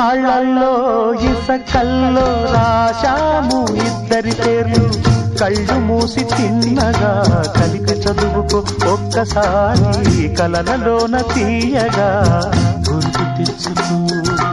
రాళ్ళల్లో ఇసకల్లో రాశాము ఇద్దరి పేర్లు. కళ్ళు మూసి తిన్నగా కలికి చదువుకు ఒక్కసారి కలలలోన తీయగా. గుర్తు తెచ్చుకో.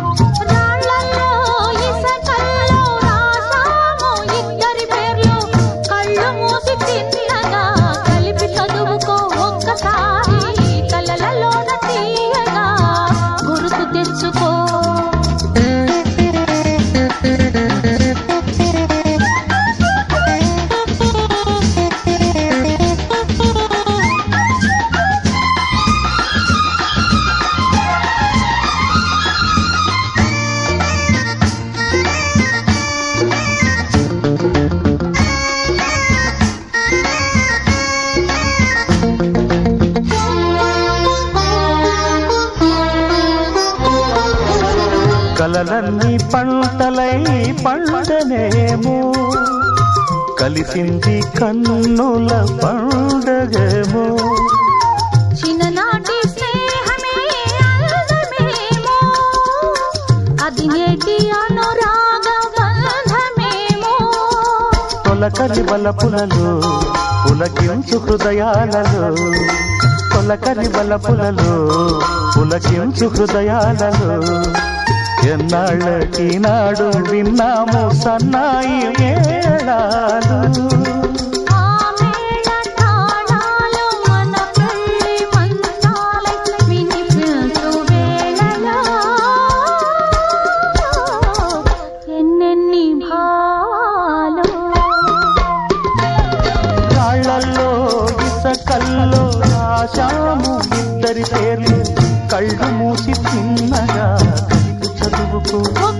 కలలన్నీ పంటలై పండనేమో. కలిసింది కన్నుల పండగేమో. చిన్ననాటి స్నేహమే అందమేమో. అది నేటి తొలకరి బలపులలో పులకించు హృదయాలలో. తొలకరి బలపులలో పులకించు హృదయాలలో. ఎన్నాళ్ళకి నాడు విన్నాము సన్నాయి మేళాలు. రాశాము ఇద్దరి పేర్లు. కళ్ళు మూసి కలిపి చదువుకో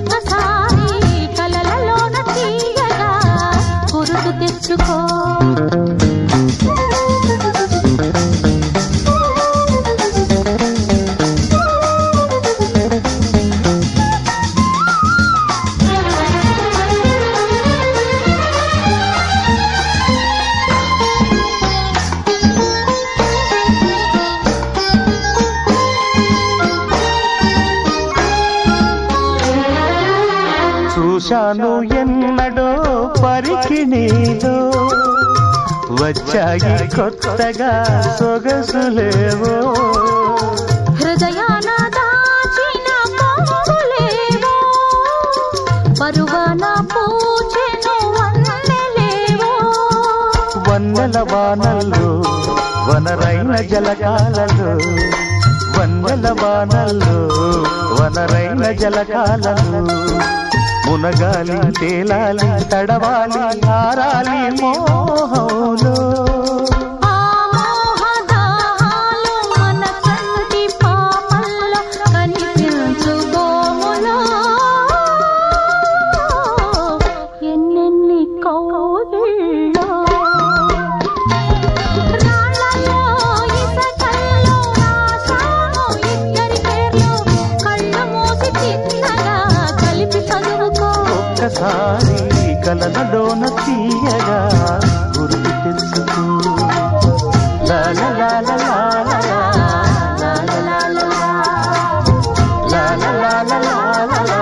చూశాను ఎన్నడో పరికిణీలో వచ్చాయి కొత్తగా సొగసులేవో హృదయాన దాచిన పొంగులేవో పరువాన పూచెను వన్నెలేవో వన్నెల వానల్లో వనరైన జలకాలలో. వన్నెల వానల్లో వనరైన జలకాలలో. మునగాలి తేలాలి తడవాలి ఆరాలి మోహంలో. ఆ మోహదాహాలు ఎన్నెన్ని ఒకసారి కలనలోన తీయగా గురువు తెలుసుకో లాల లాల లాల లాల లాల లాల లాల లాల